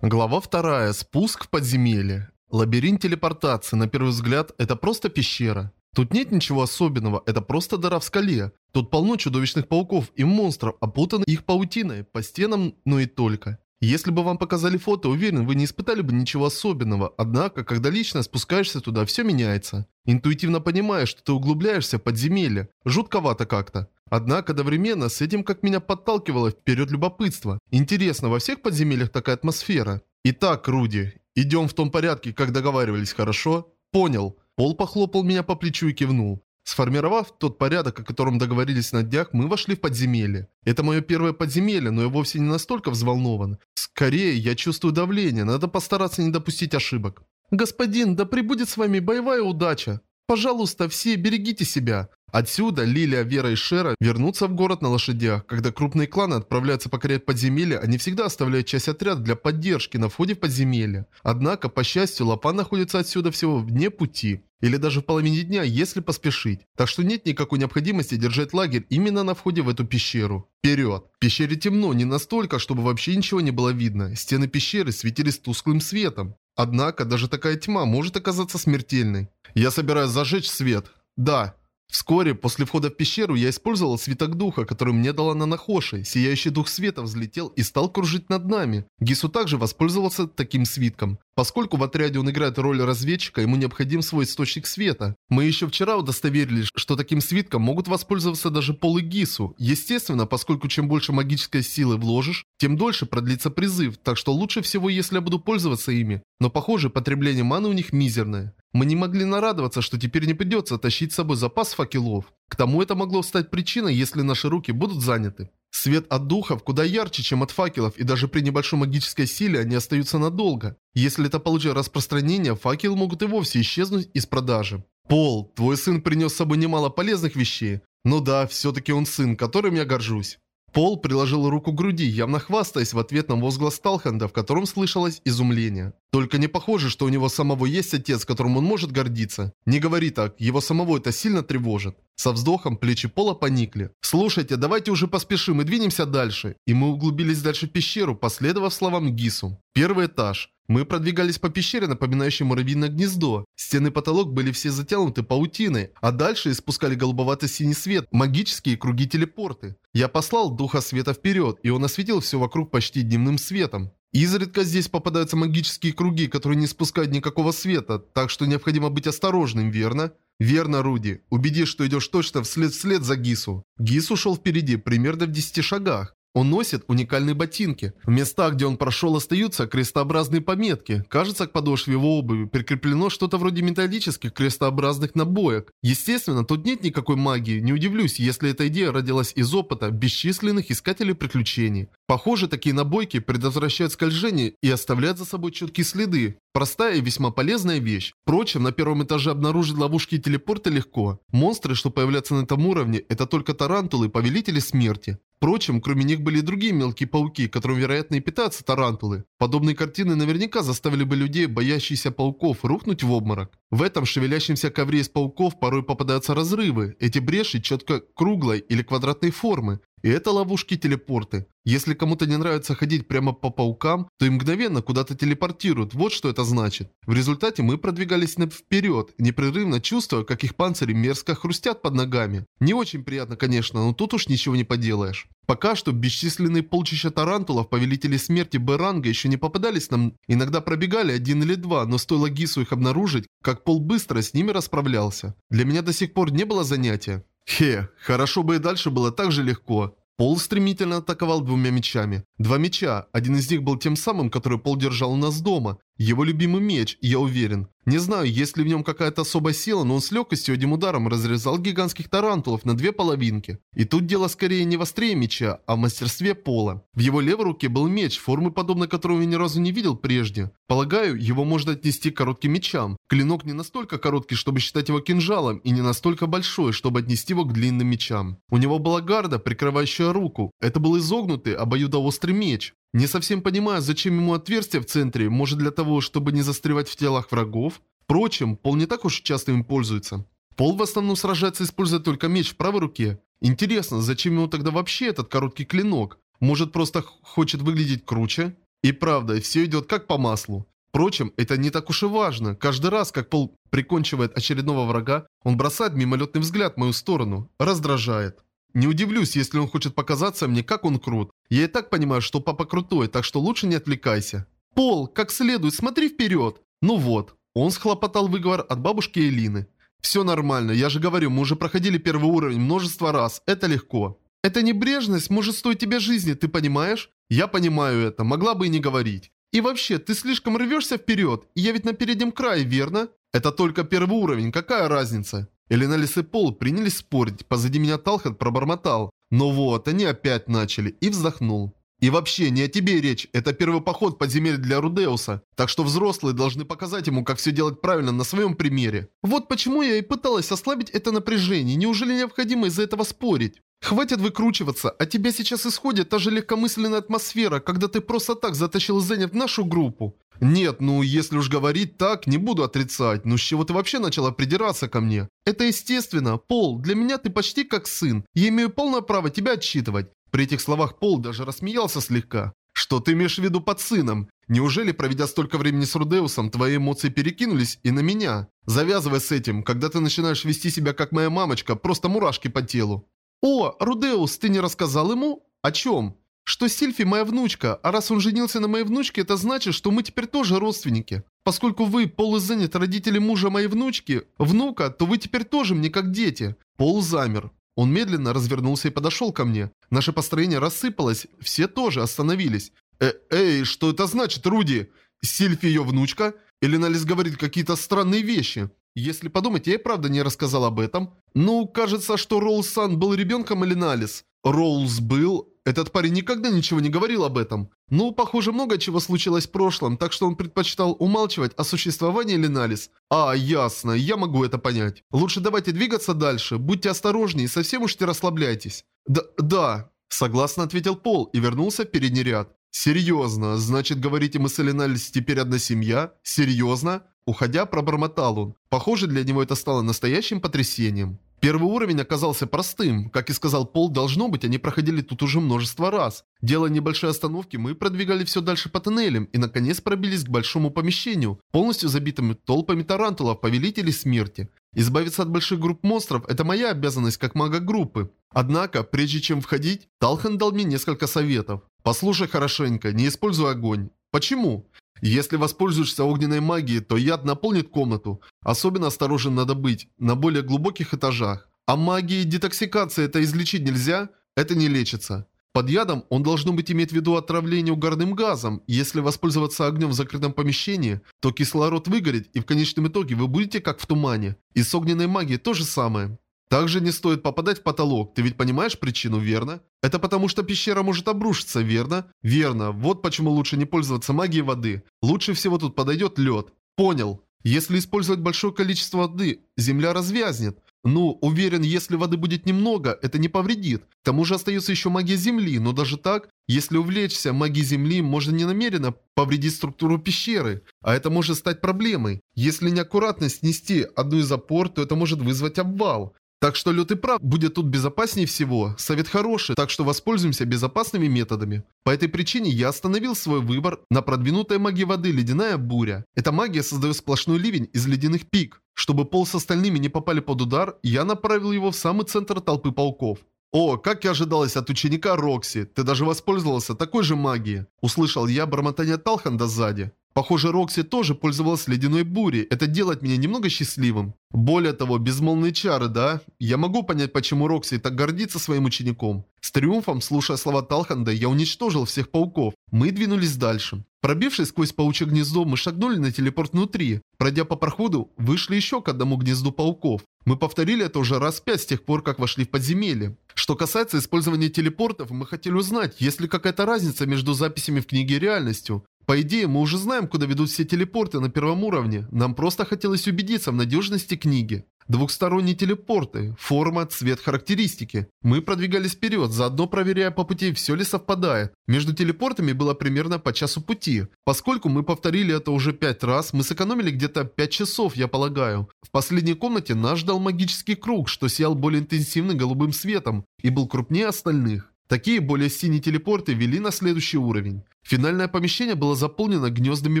Глава вторая. Спуск в подземелье. Лабиринт телепортации, на первый взгляд, это просто пещера. Тут нет ничего особенного, это просто дыра в скале. Тут полно чудовищных пауков и монстров, опутаны их паутиной, по стенам, но и только. Если бы вам показали фото, уверен, вы не испытали бы ничего особенного. Однако, когда лично спускаешься туда, все меняется. Интуитивно понимаешь, что ты углубляешься в подземелье. Жутковато как-то. Однако одновременно с этим как меня подталкивало вперед любопытство. Интересно, во всех подземельях такая атмосфера? Итак, Руди, идем в том порядке, как договаривались, хорошо? Понял. Пол похлопал меня по плечу и кивнул. Сформировав тот порядок, о котором договорились на днях, мы вошли в подземелье. Это мое первое подземелье, но я вовсе не настолько взволнован. Скорее, я чувствую давление, надо постараться не допустить ошибок. «Господин, да прибудет с вами боевая удача! Пожалуйста, все берегите себя!» Отсюда Лилия, Вера и Шера вернутся в город на лошадях. Когда крупные кланы отправляются покорять подземелья, они всегда оставляют часть отряда для поддержки на входе в подземелье. Однако, по счастью, Лапан находится отсюда всего вне пути. Или даже в половине дня, если поспешить. Так что нет никакой необходимости держать лагерь именно на входе в эту пещеру. Вперед! В пещере темно, не настолько, чтобы вообще ничего не было видно. Стены пещеры светились тусклым светом. Однако, даже такая тьма может оказаться смертельной. Я собираюсь зажечь свет. Да, Вскоре, после входа в пещеру, я использовал свиток духа, который мне дала Нанахоши. Сияющий дух света взлетел и стал кружить над нами. Гису также воспользовался таким свитком. Поскольку в отряде он играет роль разведчика, ему необходим свой источник света. Мы еще вчера удостоверились, что таким свитком могут воспользоваться даже Пол и Гису. Естественно, поскольку чем больше магической силы вложишь, тем дольше продлится призыв, так что лучше всего, если я буду пользоваться ими. Но похоже, потребление маны у них мизерное. Мы не могли нарадоваться, что теперь не придется тащить с собой запас факелов. К тому это могло стать причиной, если наши руки будут заняты. Свет от духов куда ярче, чем от факелов, и даже при небольшой магической силе они остаются надолго. Если это получит распространение, факелы могут и вовсе исчезнуть из продажи. Пол, твой сын принес с собой немало полезных вещей. Ну да, все-таки он сын, которым я горжусь. Пол приложил руку к груди, явно хвастаясь в ответ на возглас Талханда, в котором слышалось изумление. Только не похоже, что у него самого есть отец, которым он может гордиться. Не говори так, его самого это сильно тревожит. Со вздохом плечи Пола поникли. «Слушайте, давайте уже поспешим и двинемся дальше». И мы углубились дальше в пещеру, последовав словам Гису. Первый этаж. Мы продвигались по пещере, напоминающей муравьиное гнездо. Стены потолок были все затянуты паутиной, а дальше испускали голубовато-синий свет, магические круги-телепорты. Я послал духа света вперед, и он осветил все вокруг почти дневным светом. Изредка здесь попадаются магические круги, которые не спускают никакого света, так что необходимо быть осторожным, верно? Верно, Руди. Убедись, что идешь точно вслед вслед за Гису. Гис ушел впереди, примерно в 10 шагах. Он носит уникальные ботинки. В местах, где он прошел, остаются крестообразные пометки. Кажется, к подошве его обуви прикреплено что-то вроде металлических крестообразных набоек. Естественно, тут нет никакой магии. Не удивлюсь, если эта идея родилась из опыта бесчисленных искателей приключений. Похоже, такие набойки предотвращают скольжение и оставляют за собой четкие следы. Простая и весьма полезная вещь. Впрочем, на первом этаже обнаружить ловушки и телепорты легко. Монстры, что появляются на этом уровне, это только тарантулы, повелители смерти. Впрочем, кроме них были и другие мелкие пауки, которым, вероятно, и питаются тарантулы. Подобные картины наверняка заставили бы людей, боящихся пауков, рухнуть в обморок. В этом шевелящемся ковре из пауков порой попадаются разрывы. Эти бреши четко круглой или квадратной формы. И это ловушки-телепорты. Если кому-то не нравится ходить прямо по паукам, то и мгновенно куда-то телепортируют. Вот что это значит. В результате мы продвигались вперед, непрерывно чувствуя, как их панцири мерзко хрустят под ногами. Не очень приятно, конечно, но тут уж ничего не поделаешь. Пока что бесчисленные полчища тарантулов, повелителей смерти Беранга, еще не попадались нам. Иногда пробегали один или два, но стоило Гису их обнаружить, как Пол быстро с ними расправлялся. Для меня до сих пор не было занятия. Хе, хорошо бы и дальше было так же легко. Пол стремительно атаковал двумя мечами. Два меча, один из них был тем самым, который Пол держал у нас дома. Его любимый меч, я уверен. Не знаю, есть ли в нем какая-то особая сила, но он с легкостью одним ударом разрезал гигантских тарантулов на две половинки. И тут дело скорее не в острее меча, а в мастерстве пола. В его левой руке был меч, формы подобной которого я ни разу не видел прежде. Полагаю, его можно отнести к коротким мечам. Клинок не настолько короткий, чтобы считать его кинжалом, и не настолько большой, чтобы отнести его к длинным мечам. У него была гарда, прикрывающая руку. Это был изогнутый, обоюдоострый меч. Не совсем понимаю, зачем ему отверстие в центре, может для того, чтобы не застревать в телах врагов? Впрочем, Пол не так уж часто им пользуется. Пол в основном сражается, используя только меч в правой руке. Интересно, зачем ему тогда вообще этот короткий клинок? Может просто хочет выглядеть круче? И правда, все идет как по маслу. Впрочем, это не так уж и важно. Каждый раз, как Пол прикончивает очередного врага, он бросает мимолетный взгляд в мою сторону. Раздражает. Не удивлюсь, если он хочет показаться мне, как он крут. Я и так понимаю, что папа крутой, так что лучше не отвлекайся. Пол, как следует, смотри вперед. Ну вот. Он схлопотал выговор от бабушки Элины. Все нормально, я же говорю, мы уже проходили первый уровень множество раз. Это легко. Эта небрежность может стоить тебе жизни, ты понимаешь? Я понимаю это, могла бы и не говорить. И вообще, ты слишком рвешься вперед, и я ведь на переднем крае, верно? Это только первый уровень, какая разница? Эленалис и Пол принялись спорить, позади меня Талхат пробормотал. Но вот, они опять начали, и вздохнул. И вообще, не о тебе речь, это первый поход в подземелье для Рудеуса, так что взрослые должны показать ему, как все делать правильно на своем примере. Вот почему я и пыталась ослабить это напряжение, неужели необходимо из-за этого спорить? Хватит выкручиваться, а тебя сейчас исходит та же легкомысленная атмосфера, когда ты просто так затащил Зеня в нашу группу. Нет, ну если уж говорить так, не буду отрицать, ну с чего ты вообще начала придираться ко мне? Это естественно, Пол, для меня ты почти как сын, я имею полное право тебя отчитывать. При этих словах Пол даже рассмеялся слегка. Что ты имеешь в виду под сыном? Неужели, проведя столько времени с Рудеусом, твои эмоции перекинулись и на меня? Завязывай с этим, когда ты начинаешь вести себя как моя мамочка, просто мурашки по телу. «О, Рудеус, ты не рассказал ему? О чем?» «Что Сильфи моя внучка, а раз он женился на моей внучке, это значит, что мы теперь тоже родственники. Поскольку вы полузаняты родители мужа моей внучки, внука, то вы теперь тоже мне как дети». Пол замер. Он медленно развернулся и подошел ко мне. Наше построение рассыпалось, все тоже остановились. Э «Эй, что это значит, Руди? Сильфи ее внучка? Или Налис говорит какие-то странные вещи?» Если подумать, я и правда не рассказал об этом. Ну, кажется, что Роуз-сан был ребенком или Налис. Роуз был... Этот парень никогда ничего не говорил об этом. Ну, похоже, много чего случилось в прошлом, так что он предпочитал умалчивать о существовании Леналис. А, ясно, я могу это понять. Лучше давайте двигаться дальше, будьте осторожнее совсем уж не расслабляйтесь. Да, да, согласно ответил Пол и вернулся в передний ряд. Серьезно, значит, говорите мы с Эленалис теперь одна семья? Серьезно? Уходя, пробормотал он. Похоже, для него это стало настоящим потрясением. Первый уровень оказался простым. Как и сказал Пол, должно быть, они проходили тут уже множество раз. Делая небольшие остановки, мы продвигали все дальше по тоннелям и наконец пробились к большому помещению, полностью забитым толпами тарантулов, повелителей смерти. Избавиться от больших групп монстров – это моя обязанность как мага группы. Однако, прежде чем входить, Талхан дал мне несколько советов. Послушай хорошенько, не используй огонь. Почему? Если воспользуешься огненной магией, то яд наполнит комнату. Особенно осторожен надо быть на более глубоких этажах. А магией детоксикации это излечить нельзя? Это не лечится. Под ядом он должно быть иметь в виду отравление угарным газом. Если воспользоваться огнем в закрытом помещении, то кислород выгорит и в конечном итоге вы будете как в тумане. И с огненной магией то же самое. Также не стоит попадать в потолок, ты ведь понимаешь причину, верно? Это потому что пещера может обрушиться, верно? Верно, вот почему лучше не пользоваться магией воды. Лучше всего тут подойдет лед. Понял. Если использовать большое количество воды, земля развязнет. Ну, уверен, если воды будет немного, это не повредит. К тому же остается еще магия Земли, но даже так, если увлечься магией Земли, можно не намеренно повредить структуру пещеры, а это может стать проблемой. Если неаккуратно снести одну из опор, то это может вызвать обвал. Так что лютый прав, будет тут безопаснее всего. Совет хороший, так что воспользуемся безопасными методами. По этой причине я остановил свой выбор на продвинутой магии воды «Ледяная буря». Эта магия создает сплошной ливень из ледяных пик. Чтобы пол с остальными не попали под удар, я направил его в самый центр толпы пауков. «О, как и ожидалось от ученика Рокси, ты даже воспользовался такой же магией!» Услышал я бормотание Талханда сзади. Похоже, Рокси тоже пользовалась ледяной бурей. Это делает меня немного счастливым. Более того, безмолвные чары, да? Я могу понять, почему Рокси так гордится своим учеником. С триумфом, слушая слова Талханда, я уничтожил всех пауков. Мы двинулись дальше. Пробившись сквозь паучье гнездо, мы шагнули на телепорт внутри. Пройдя по проходу, вышли еще к одному гнезду пауков. Мы повторили это уже раз пять с тех пор, как вошли в подземелье. Что касается использования телепортов, мы хотели узнать, есть ли какая-то разница между записями в книге и реальностью. По идее, мы уже знаем, куда ведут все телепорты на первом уровне. Нам просто хотелось убедиться в надежности книги. Двухсторонние телепорты, форма, цвет, характеристики. Мы продвигались вперед, заодно проверяя по пути, все ли совпадает. Между телепортами было примерно по часу пути. Поскольку мы повторили это уже пять раз, мы сэкономили где-то пять часов, я полагаю. В последней комнате нас ждал магический круг, что сиял более интенсивным голубым светом и был крупнее остальных. Такие более синие телепорты вели на следующий уровень. Финальное помещение было заполнено гнездами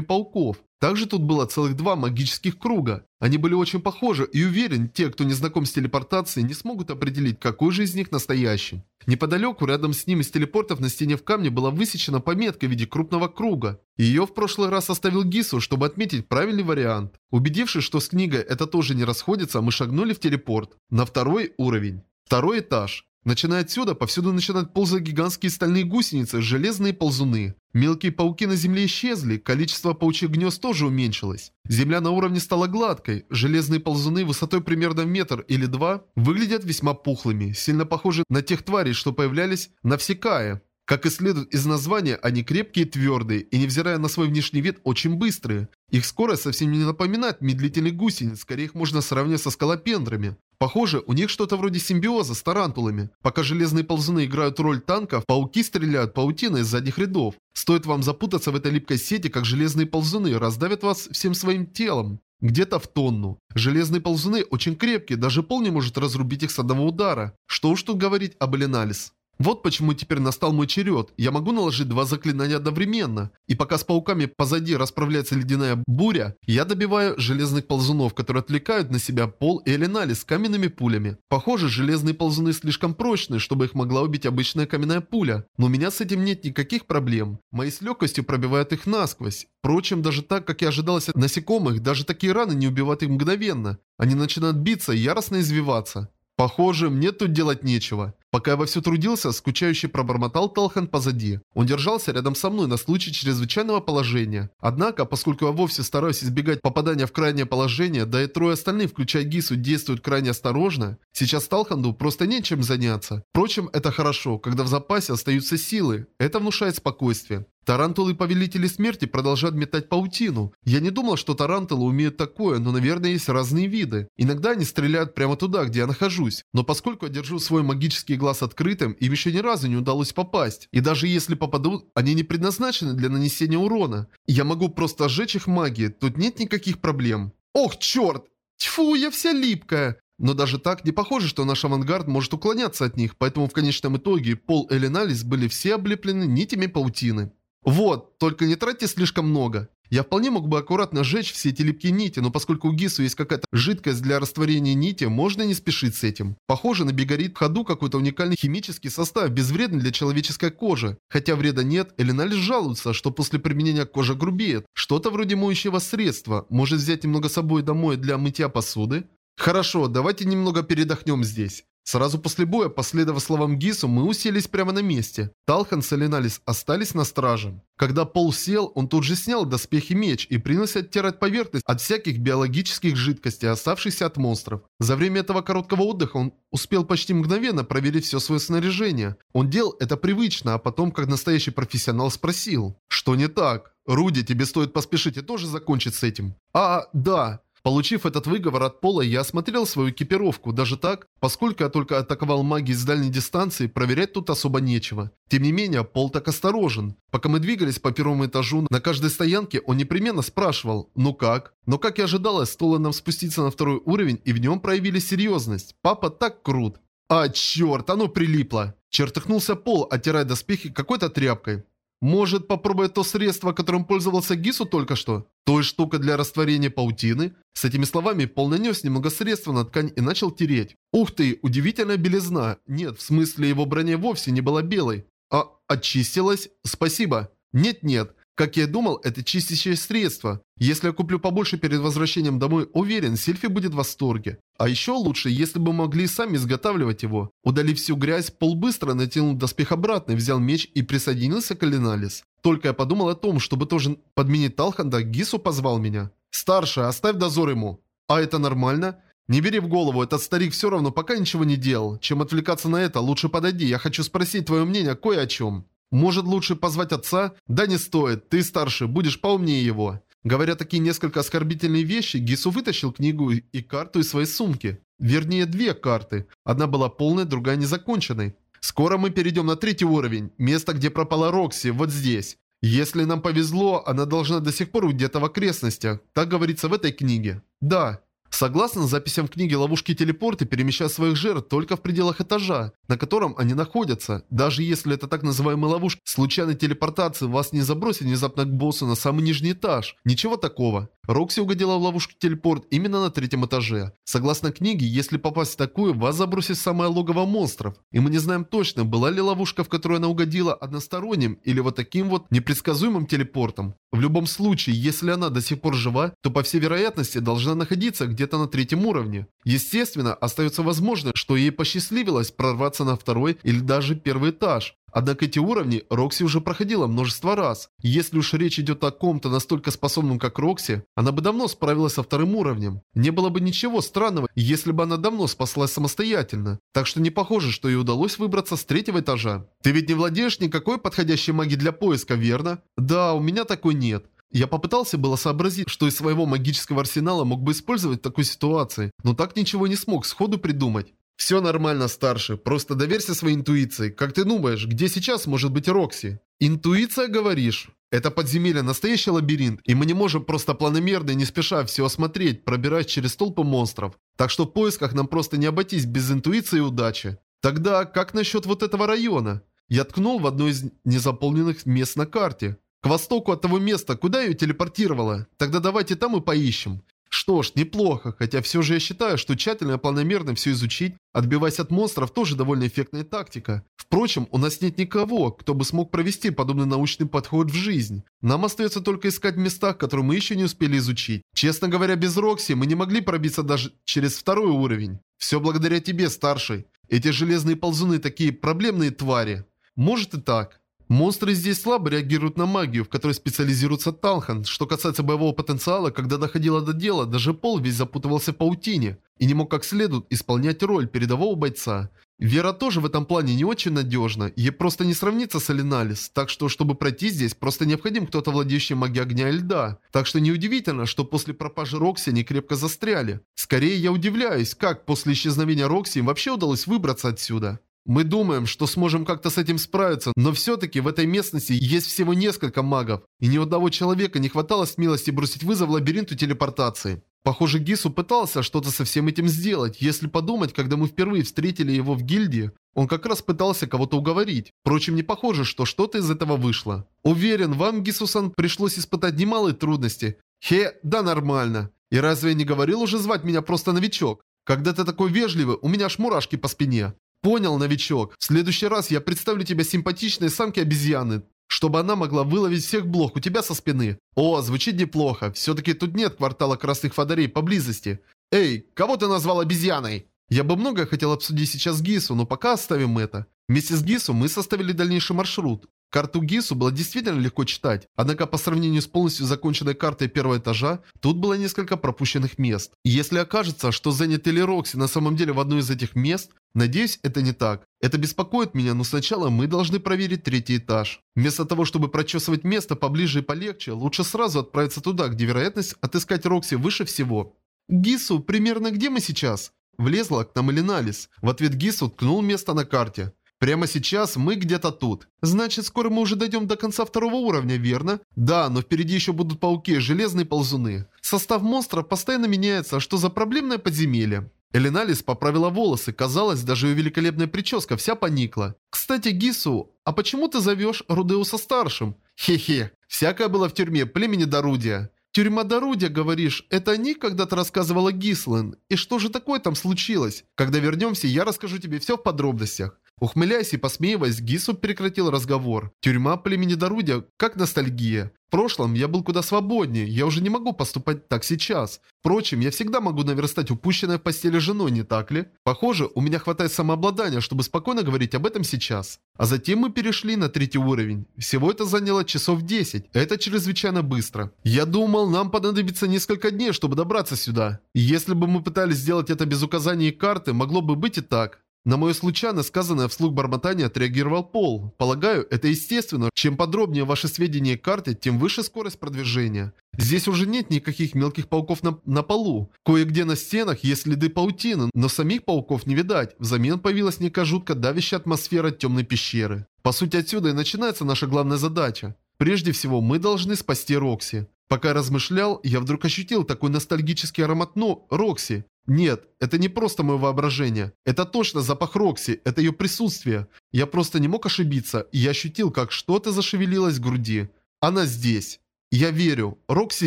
пауков. Также тут было целых два магических круга. Они были очень похожи и уверен, те, кто не знаком с телепортацией, не смогут определить, какой же из них настоящий. Неподалеку, рядом с ним из телепортов на стене в камне была высечена пометка в виде крупного круга. Ее в прошлый раз оставил Гису, чтобы отметить правильный вариант. Убедившись, что с книгой это тоже не расходится, мы шагнули в телепорт. На второй уровень. Второй этаж. Начиная отсюда, повсюду начинают ползать гигантские стальные гусеницы, железные ползуны. Мелкие пауки на земле исчезли, количество паучьих гнезд тоже уменьшилось. Земля на уровне стала гладкой, железные ползуны высотой примерно метр или два выглядят весьма пухлыми, сильно похожи на тех тварей, что появлялись на Всекае. Как и следует из названия, они крепкие и твердые, и невзирая на свой внешний вид, очень быстрые. Их скорость совсем не напоминает медлительных гусениц, скорее их можно сравнивать со скалопендрами. Похоже, у них что-то вроде симбиоза с тарантулами. Пока железные ползуны играют роль танков, пауки стреляют паутиной из задних рядов. Стоит вам запутаться в этой липкой сети, как железные ползуны раздавят вас всем своим телом. Где-то в тонну. Железные ползуны очень крепкие, даже пол не может разрубить их с одного удара. Что уж тут говорить об Эленалис. Вот почему теперь настал мой черед. Я могу наложить два заклинания одновременно. И пока с пауками позади расправляется ледяная буря, я добиваю железных ползунов, которые отвлекают на себя пол и Эленали с каменными пулями. Похоже, железные ползуны слишком прочные, чтобы их могла убить обычная каменная пуля. Но у меня с этим нет никаких проблем. Мои с легкостью пробивают их насквозь. Впрочем, даже так, как и ожидалось от насекомых, даже такие раны не убивают их мгновенно. Они начинают биться и яростно извиваться. Похоже, мне тут делать нечего. Пока я вовсю трудился, скучающий пробормотал Талхан позади. Он держался рядом со мной на случай чрезвычайного положения. Однако, поскольку я вовсю стараюсь избегать попадания в крайнее положение, да и трое остальных, включая Гису, действуют крайне осторожно, сейчас Талханду просто нечем заняться. Впрочем, это хорошо, когда в запасе остаются силы. Это внушает спокойствие. Тарантулы Повелители Смерти продолжают метать паутину. Я не думал, что тарантулы умеют такое, но, наверное, есть разные виды. Иногда они стреляют прямо туда, где я нахожусь. Но поскольку я держу свой магический глаз открытым, им еще ни разу не удалось попасть. И даже если попадут, они не предназначены для нанесения урона. Я могу просто сжечь их магией, тут нет никаких проблем. Ох, черт! Тьфу, я вся липкая. Но даже так не похоже, что наш авангард может уклоняться от них, поэтому в конечном итоге Пол и Леналис были все облеплены нитями паутины. Вот, только не тратьте слишком много. Я вполне мог бы аккуратно сжечь все эти липкие нити, но поскольку у Гису есть какая-то жидкость для растворения нити, можно не спешить с этим. Похоже, на Бегорит в ходу какой-то уникальный химический состав, безвредный для человеческой кожи. Хотя вреда нет, Элина лишь жалуется, что после применения кожа грубеет. Что-то вроде моющего средства. Может взять немного с собой домой для мытья посуды? Хорошо, давайте немного передохнем здесь. Сразу после боя, последовав словам Гису, мы уселись прямо на месте. Талхан с Алиналис остались на страже. Когда Пол сел, он тут же снял доспехи меч и принялся оттирать поверхность от всяких биологических жидкостей, оставшихся от монстров. За время этого короткого отдыха он успел почти мгновенно проверить все свое снаряжение. Он делал это привычно, а потом, как настоящий профессионал, спросил. «Что не так? Руди, тебе стоит поспешить и тоже закончить с этим». «А, да». Получив этот выговор от Пола, я осмотрел свою экипировку, даже так, поскольку я только атаковал магией с дальней дистанции, проверять тут особо нечего. Тем не менее, Пол так осторожен. Пока мы двигались по первому этажу, на каждой стоянке он непременно спрашивал «Ну как?». Но как и ожидалось, стоило нам спуститься на второй уровень, и в нем проявили серьезность. Папа так крут. А, черт, оно прилипло. Чертыхнулся Пол, оттирая доспехи какой-то тряпкой. Может, попробовать то средство, которым пользовался Гису только что? Той штука для растворения паутины? С этими словами Пол нанес немного средства на ткань и начал тереть. Ух ты, удивительная белизна. Нет, в смысле его броня вовсе не была белой. А очистилась? Спасибо. Нет-нет, как я и думал, это чистящее средство. Если я куплю побольше перед возвращением домой, уверен, Сильфи будет в восторге. А еще лучше, если бы могли сами изготавливать его. Удалив всю грязь, Пол быстро натянул доспех обратно, взял меч и присоединился к Алиналис. Только я подумал о том, чтобы тоже подменить Талханда, Гису позвал меня. «Старший, оставь дозор ему». «А это нормально?» «Не бери в голову, этот старик все равно пока ничего не делал. Чем отвлекаться на это, лучше подойди, я хочу спросить твое мнение кое о чем». Может лучше позвать отца? Да не стоит, ты старше, будешь поумнее его. Говоря такие несколько оскорбительные вещи, Гису вытащил книгу и карту из своей сумки. Вернее, две карты. Одна была полной, другая незаконченной. Скоро мы перейдем на третий уровень. Место, где пропала Рокси, вот здесь. Если нам повезло, она должна до сих пор где-то в окрестностях. Так говорится в этой книге. Да. Согласно записям в книге ловушки телепорты перемещают своих жертв только в пределах этажа. На котором они находятся. Даже если это так называемая ловушка случайной телепортации вас не забросит внезапно к боссу на самый нижний этаж. Ничего такого. Рокси угодила в ловушку телепорт именно на третьем этаже. Согласно книге, если попасть в такую, вас забросит в самое логово монстров. И мы не знаем точно, была ли ловушка, в которую она угодила односторонним или вот таким вот непредсказуемым телепортом. В любом случае, если она до сих пор жива, то по всей вероятности должна находиться где-то на третьем уровне. Естественно, остается возможность, что ей посчастливилось прорваться на второй или даже первый этаж. Однако эти уровни Рокси уже проходила множество раз. Если уж речь идет о ком-то настолько способном, как Рокси, она бы давно справилась со вторым уровнем. Не было бы ничего странного, если бы она давно спаслась самостоятельно. Так что не похоже, что ей удалось выбраться с третьего этажа. Ты ведь не владеешь никакой подходящей магией для поиска, верно? Да, у меня такой нет. Я попытался было сообразить, что из своего магического арсенала мог бы использовать в такой ситуации, но так ничего не смог сходу придумать. «Все нормально, старший. Просто доверься своей интуиции. Как ты думаешь, где сейчас может быть Рокси?» «Интуиция, говоришь?» Это подземелье настоящий лабиринт, и мы не можем просто планомерно и не спеша все осмотреть, пробираясь через толпы монстров. Так что в поисках нам просто не обойтись без интуиции и удачи. Тогда как насчет вот этого района? Я ткнул в одно из незаполненных мест на карте. К востоку от того места, куда ее телепортировало. Тогда давайте там и поищем. Что ж, неплохо, хотя все же я считаю, что тщательно и планомерно все изучить, отбиваясь от монстров, тоже довольно эффектная тактика. Впрочем, у нас нет никого, кто бы смог провести подобный научный подход в жизнь. Нам остается только искать в местах, которые мы еще не успели изучить. Честно говоря, без Рокси мы не могли пробиться даже через второй уровень. Все благодаря тебе, старший. Эти железные ползуны такие проблемные твари. Может и так. Монстры здесь слабо реагируют на магию, в которой специализируется Талхан. Что касается боевого потенциала, когда доходило до дела, даже Пол весь запутывался в паутине и не мог как следует исполнять роль передового бойца. Вера тоже в этом плане не очень надежна, ей просто не сравнится с Алиналис, так что, чтобы пройти здесь, просто необходим кто-то владеющий магией огня и льда. Так что неудивительно, что после пропажи Рокси они крепко застряли. Скорее я удивляюсь, как после исчезновения Рокси им вообще удалось выбраться отсюда. Мы думаем, что сможем как-то с этим справиться, но все-таки в этой местности есть всего несколько магов, и ни одного человека не хватало смелости бросить вызов лабиринту телепортации. Похоже, Гису пытался что-то со всем этим сделать. Если подумать, когда мы впервые встретили его в гильдии, он как раз пытался кого-то уговорить. Впрочем, не похоже, что что-то из этого вышло. Уверен, вам, Гисусан, пришлось испытать немалые трудности. Хе, да нормально. И разве я не говорил уже звать меня просто новичок? Когда ты такой вежливый, у меня аж мурашки по спине. Понял, новичок. В следующий раз я представлю тебя симпатичной самке-обезьяны, чтобы она могла выловить всех блох у тебя со спины. О, звучит неплохо. Все-таки тут нет квартала красных фонарей поблизости. Эй, кого ты назвал обезьяной? Я бы многое хотел обсудить сейчас с Гису, но пока оставим это. Вместе с Гису мы составили дальнейший маршрут. Карту Гису было действительно легко читать, однако по сравнению с полностью законченной картой первого этажа, тут было несколько пропущенных мест. И если окажется, что заняты ли Рокси на самом деле в одно из этих мест, надеюсь, это не так. Это беспокоит меня, но сначала мы должны проверить третий этаж. Вместо того, чтобы прочесывать место поближе и полегче, лучше сразу отправиться туда, где вероятность отыскать Рокси выше всего. Гису, примерно где мы сейчас? Влезла к нам Элиналис. В ответ Гису ткнул место на карте. Прямо сейчас мы где-то тут. Значит, скоро мы уже дойдем до конца второго уровня, верно? Да, но впереди еще будут пауки, железные ползуны. Состав монстров постоянно меняется, что за проблемное подземелье? Элиналис поправила волосы, казалось, даже ее великолепная прическа вся поникла. «Кстати, Гису, а почему ты зовешь Рудеуса старшим?» «Хе-хе, всякое было в тюрьме племени Дарудия». «Тюрьма Дарудия, говоришь, это они когда-то рассказывала Гислен? И что же такое там случилось? Когда вернемся, я расскажу тебе все в подробностях». Ухмыляясь и посмеиваясь, Гису прекратил разговор. Тюрьма племени Дарудя, как ностальгия. В прошлом я был куда свободнее, я уже не могу поступать так сейчас. Впрочем, я всегда могу наверстать упущенное в постели женой, не так ли? Похоже, у меня хватает самообладания, чтобы спокойно говорить об этом сейчас. А затем мы перешли на третий уровень. Всего это заняло часов 10, это чрезвычайно быстро. Я думал, нам понадобится несколько дней, чтобы добраться сюда. Если бы мы пытались сделать это без указаний карты, могло бы быть и так. На мое случайно сказанное вслух бормотание отреагировал Пол. Полагаю, это естественно. Чем подробнее ваши сведения и карты, тем выше скорость продвижения. Здесь уже нет никаких мелких пауков на, на полу. Кое-где на стенах есть следы паутины, но самих пауков не видать. Взамен появилась некая жутко давящая атмосфера темной пещеры. По сути, отсюда и начинается наша главная задача. Прежде всего, мы должны спасти Рокси. Пока размышлял, я вдруг ощутил такой ностальгический аромат но Рокси. Нет, это не просто мое воображение. Это точно запах Рокси, это ее присутствие. Я просто не мог ошибиться, и я ощутил, как что-то зашевелилось в груди. Она здесь. Я верю, Рокси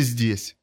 здесь.